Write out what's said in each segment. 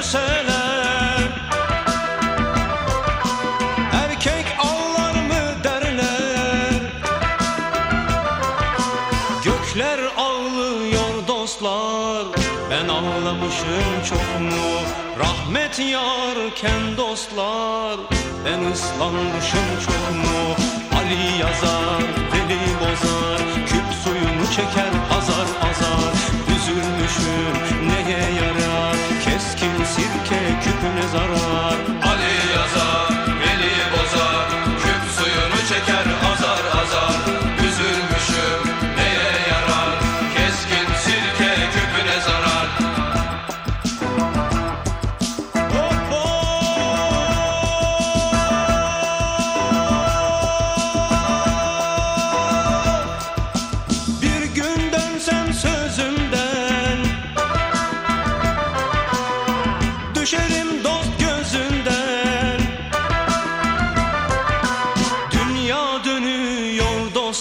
görseler Erkek ağlar mı derler? Gökler ağlıyor dostlar Ben ağlamışım çok mu? Rahmet yarken dostlar Ben ıslanmışım çok mu? Ali yazar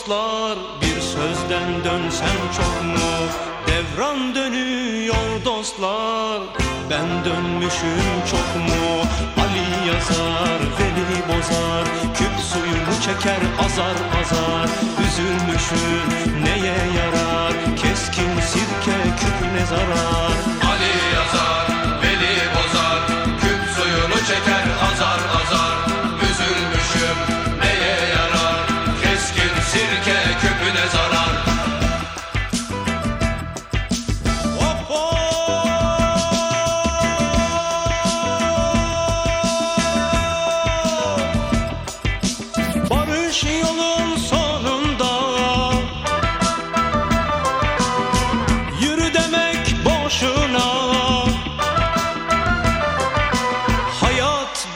dostlar Bir sözden dönsem çok mu? Devran dönüyor dostlar Ben dönmüşüm çok mu? Ali yazar, Veli bozar Küp suyunu çeker azar azar. Üzülmüşüm neye yarar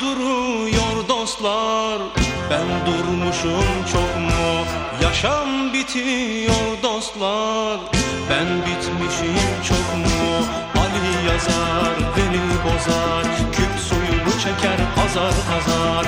duruyor dostlar. Ben durmuşum çok mu? Yaşam bitiyor dostlar. Ben bitmişim çok mu? Ali yazar beni bozar. Küp suyunu çeker azar azar